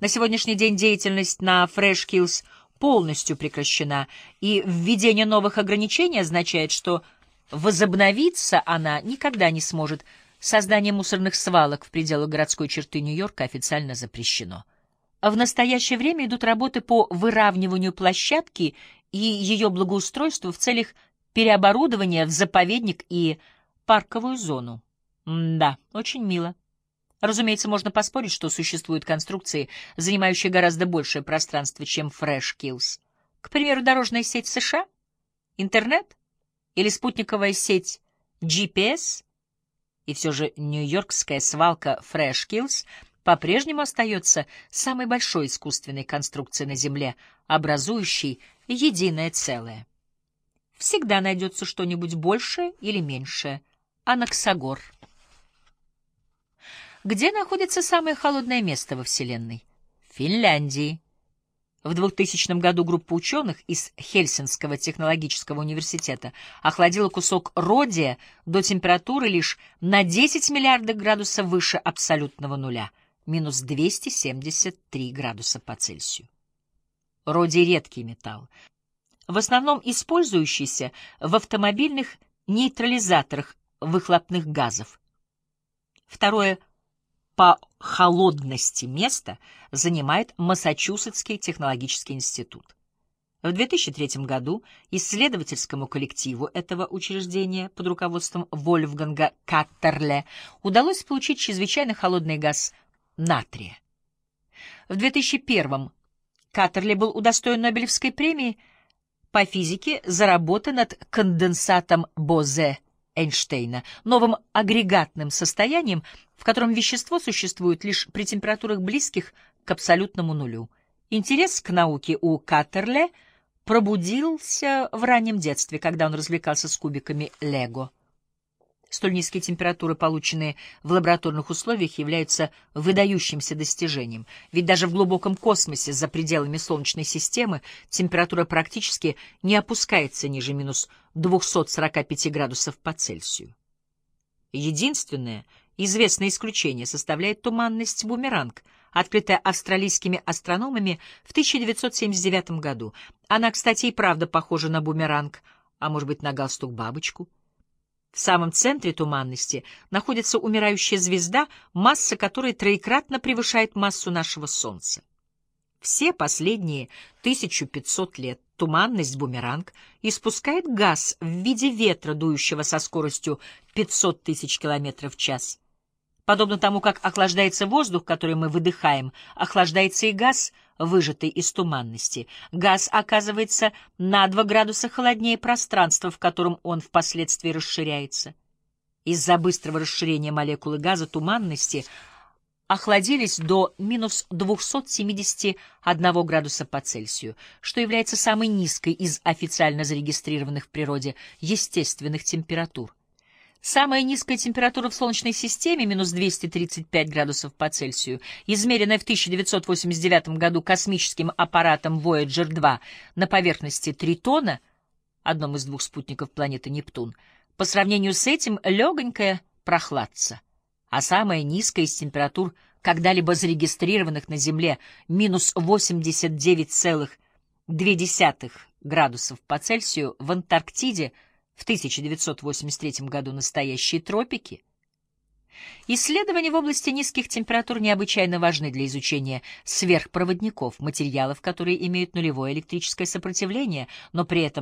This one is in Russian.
На сегодняшний день деятельность на Fresh Kills полностью прекращена, и введение новых ограничений означает, что возобновиться она никогда не сможет. Создание мусорных свалок в пределах городской черты Нью-Йорка официально запрещено. В настоящее время идут работы по выравниванию площадки и ее благоустройству в целях переоборудования в заповедник и парковую зону. М да, очень мило. Разумеется, можно поспорить, что существуют конструкции, занимающие гораздо большее пространство, чем Fresh Kills. К примеру, дорожная сеть США, интернет или спутниковая сеть GPS. И все же нью-йоркская свалка Fresh Kills по-прежнему остается самой большой искусственной конструкцией на Земле, образующей единое целое. Всегда найдется что-нибудь большее или меньшее. Анаксагор. Где находится самое холодное место во Вселенной? В Финляндии. В 2000 году группа ученых из Хельсинского технологического университета охладила кусок родия до температуры лишь на 10 миллиардов градусов выше абсолютного нуля, минус 273 градуса по Цельсию. Родий — редкий металл, в основном использующийся в автомобильных нейтрализаторах выхлопных газов. Второе — по холодности места занимает Массачусетский технологический институт. В 2003 году исследовательскому коллективу этого учреждения под руководством Вольфганга Каттерле удалось получить чрезвычайно холодный газ натрия. В 2001 Каттерле был удостоен Нобелевской премии по физике за работы над конденсатом Бозе Эйнштейна, новым агрегатным состоянием, в котором вещество существует лишь при температурах близких к абсолютному нулю. Интерес к науке у Каттерле пробудился в раннем детстве, когда он развлекался с кубиками Лего. Столь низкие температуры, полученные в лабораторных условиях, являются выдающимся достижением, ведь даже в глубоком космосе за пределами Солнечной системы температура практически не опускается ниже минус 245 градусов по Цельсию. Единственное известное исключение составляет туманность Бумеранг, открытая австралийскими астрономами в 1979 году. Она, кстати, и правда похожа на бумеранг, а может быть, на галстук-бабочку. В самом центре туманности находится умирающая звезда, масса которой троекратно превышает массу нашего Солнца. Все последние 1500 лет туманность бумеранг испускает газ в виде ветра, дующего со скоростью 500 тысяч километров в час. Подобно тому, как охлаждается воздух, который мы выдыхаем, охлаждается и газ, выжатый из туманности. Газ оказывается на 2 градуса холоднее пространства, в котором он впоследствии расширяется. Из-за быстрого расширения молекулы газа туманности охладились до минус 271 градуса по Цельсию, что является самой низкой из официально зарегистрированных в природе естественных температур. Самая низкая температура в Солнечной системе, минус 235 градусов по Цельсию, измеренная в 1989 году космическим аппаратом Voyager 2 на поверхности Тритона, одном из двух спутников планеты Нептун, по сравнению с этим легонькая прохладца. А самая низкая из температур, когда-либо зарегистрированных на Земле, минус 89,2 градусов по Цельсию в Антарктиде – в 1983 году настоящие тропики. Исследования в области низких температур необычайно важны для изучения сверхпроводников, материалов, которые имеют нулевое электрическое сопротивление, но при этом